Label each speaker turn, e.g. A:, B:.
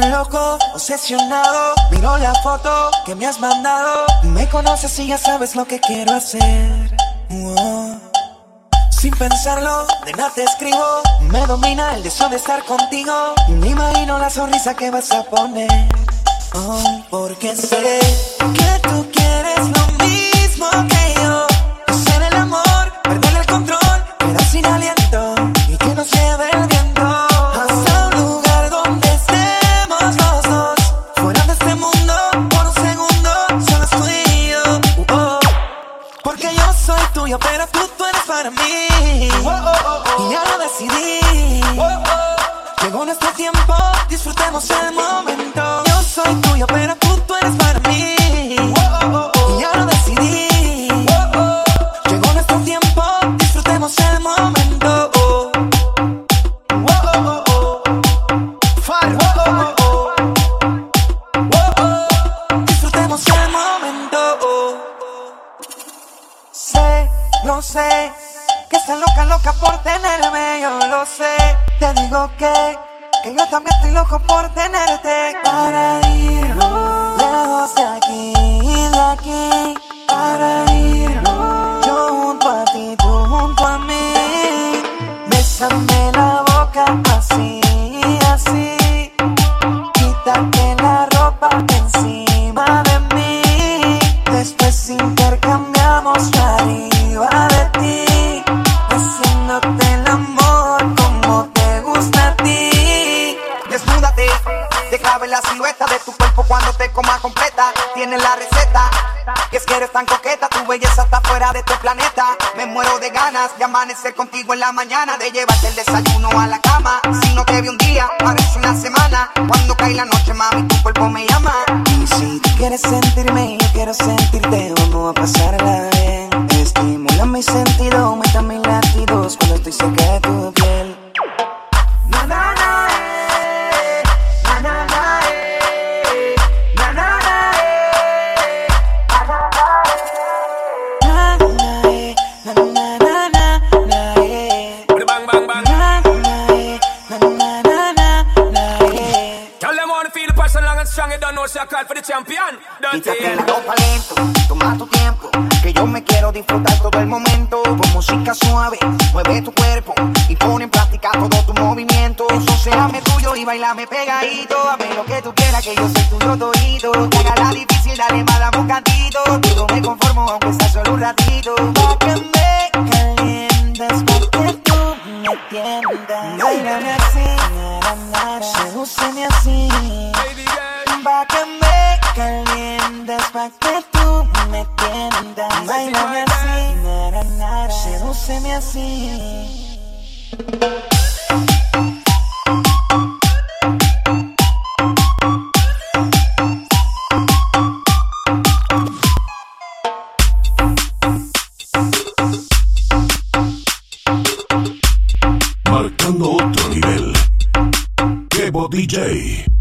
A: emocionado. Miro la foto que me has mandado. Me conoces y ya sabes lo que quiero hacer. Sin pensarlo, de nada escribo. Me domina el deseo de estar contigo. Me imagino la sonrisa que vas a poner. Oh, porque sé eres para mí. Y ya lo decidí. Llegó nuestro tiempo, disfrutemos el momento. Yo soy tuyo, pero tú, tú eres para mí. Y ya lo decidí. Llegó nuestro tiempo, disfrutemos el momento. Disfrutemos el momento. Sé, lo sé, que estás loca, loca por tenerme, yo lo sé. Te digo que, que yo también estoy loco por tenerte. Para irnos lejos de aquí, de aquí. La
B: silueta de tu cuerpo cuando te coma completa. Tienes la receta, que es que tan coqueta, tu belleza está fuera de este planeta. Me muero de ganas de amanecer contigo en la mañana, de llevarte el desayuno a la cama. Si no te vi un día, parece una semana. Cuando cae la noche, mami, tu cuerpo me llama.
A: Y si tú quieres sentirme, yo quiero sentirte, vamos a pasarla bien. Estimula mi sentido, aumenta mis latidos cuando estoy cerca
C: wanna feel the passion long and strong. You don't know, so I call for the champion. Don't
B: Quítate
C: you?
B: la ropa lento, toma tu tiempo, que yo me quiero disfrutar todo el momento. Con música suave, mueve tu cuerpo y pone en práctica todo tu movimiento. Socéame tuyo y bailame pegadito. Hazme lo que tú quieras, que yo soy tuyo todito. Que haga la difícil, dale más dame un cantito. Me conformo, aunque sea solo un ratito.
A: Pa' que me sedúceme así. Pa' que me calientes, pa' que tú me tiendas. Bailame así, nara, nara, sedúceme así.
D: Day.